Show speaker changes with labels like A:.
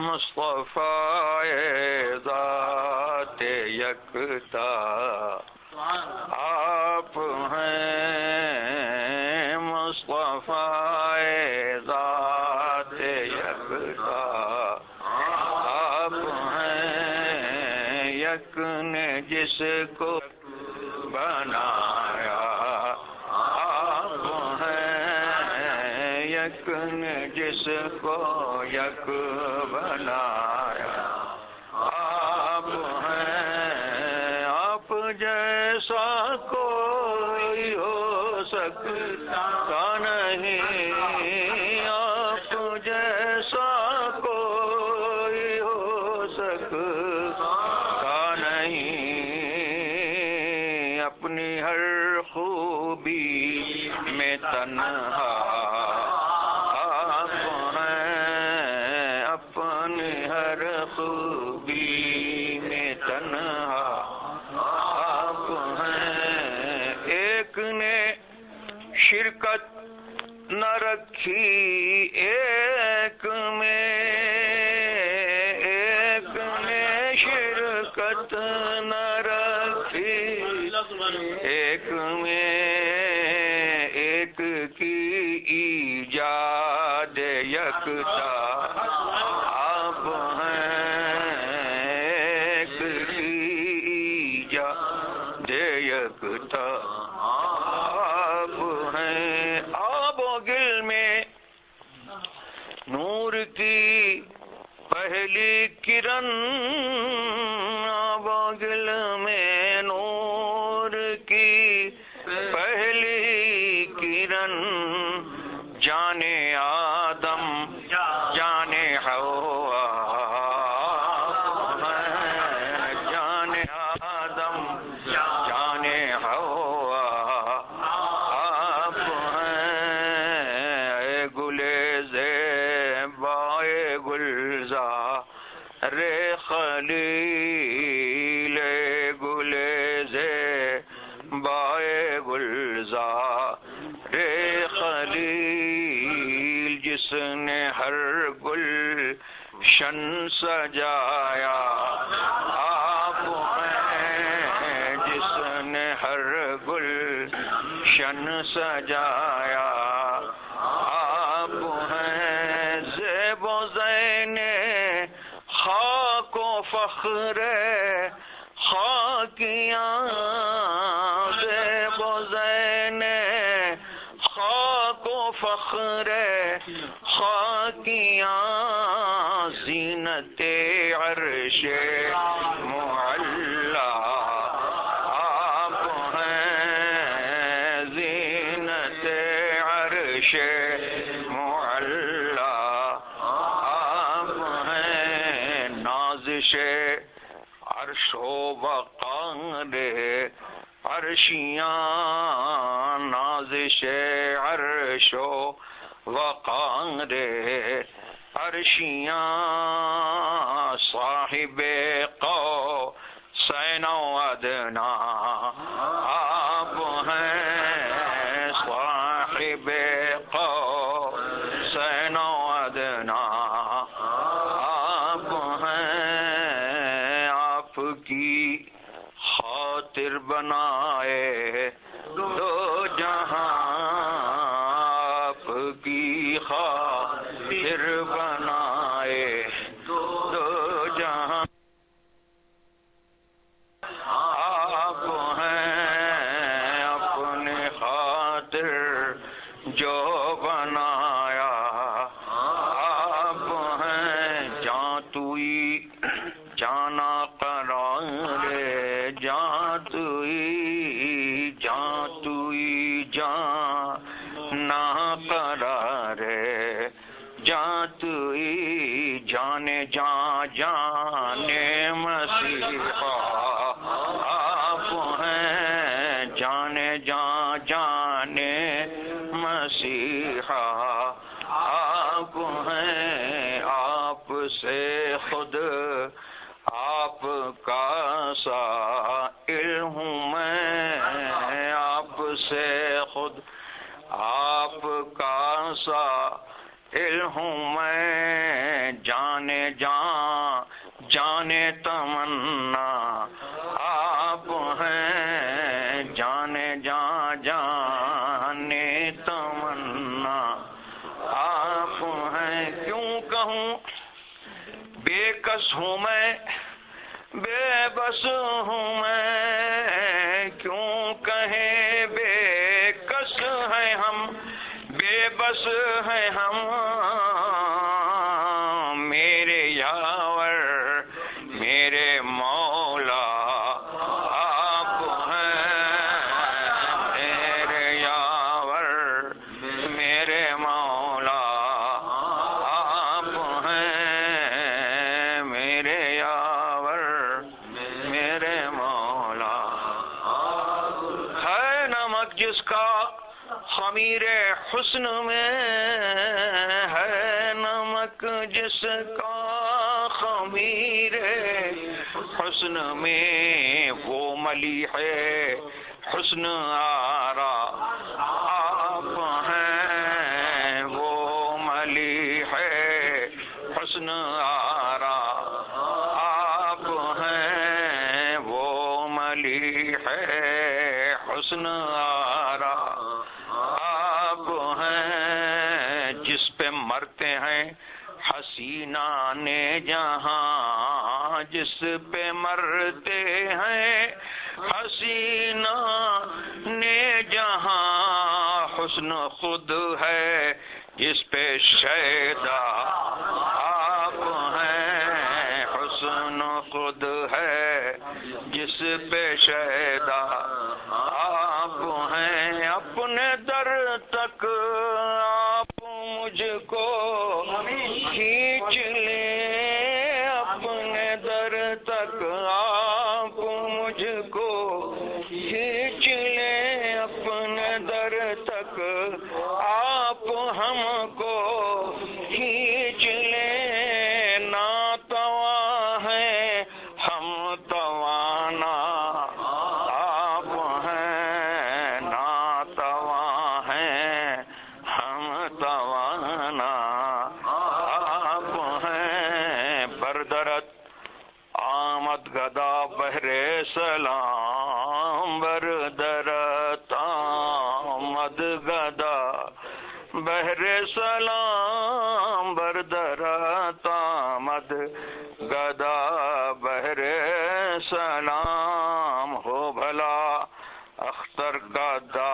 A: مصطفیٰ ذات یکتا۔ آپ ہیں مصطفیٰ ذات یکتا۔ آپ ہیں یک نے جس کو بنایا بنایا آپ ہیں آپ جیسا کوئی ہو سکتا۔ خوبی میں تنہا آپ ہیں۔ ایک نے شرکت نہ رکھی، ایک میں، ایک نے شرکت نہ رکھی۔ ایک میں یکتا آپ ہیں آب و گل میں نور کی پہلی کرن خلیل اے گلے زیبائے گلزا رے خلیل، جس نے ہر گل شن سجایا۔ آپ ہیں جس نے ہر گل شن سجایا۔ فخر خاکیاں عرش و وقار عرشیاں نازش عرش و وقار عرشیاں صاحب قو سینو ادنا کی خاطر بنائے دو جہاں تئی توئی جاں توئی جاں نہ قرار جاں توئی جانے جاں جانے مسیحا کا ہوں میں خمیر حسن میں ہے نمک جس کا خمیر حسن میں وہ ملی ہے حسن آرا آپ ہیں وہ ملی ہے حسن آرا آپ ہیں وہ ملی ہے حسن آرا حسینہ نے جہاں جس پہ مرتے ہیں، حسینہ نے جہاں حسن خود ہے، جس پہ شیدا آپ ہیں، حسن خود ہے، جس پہ شیدا آپ ہیں، اپنے در تک ہے۔ سلام بردرت آمد گدا، بہر سلام بردرت آمد گدا بہرے سلام ہو بھلا اختر گدا